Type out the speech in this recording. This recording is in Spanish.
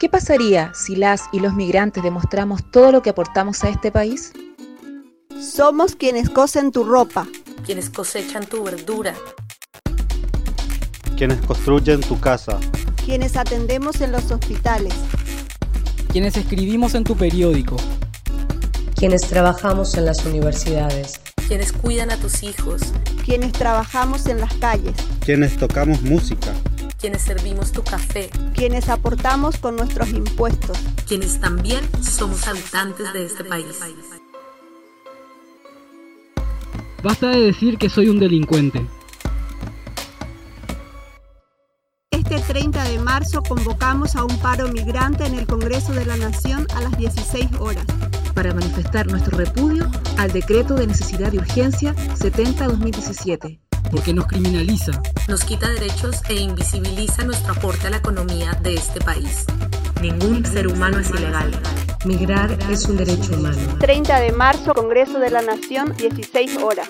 ¿Qué pasaría si las y los migrantes demostramos todo lo que aportamos a este país? Somos quienes cosen tu ropa, quienes cosechan tu verdura, quienes construyen tu casa, quienes atendemos en los hospitales, quienes escribimos en tu periódico, quienes trabajamos en las universidades, quienes cuidan a tus hijos, quienes trabajamos en las calles, quienes tocamos música, quienes servimos tu café, quienes aportamos con nuestros impuestos, quienes también somos habitantes de este país. Basta de decir que soy un delincuente. Este 30 de marzo convocamos a un paro migrante en el Congreso de la Nación a las 16 horas. Para manifestar nuestro repudio al decreto de necesidad de urgencia 70-2017. Porque nos criminaliza, nos quita derechos e invisibiliza nuestro aporte a la economía de este país. Ningún ser humano es ilegal. Migrar es un derecho humano. 30 de marzo, Congreso de la Nación, 16 horas.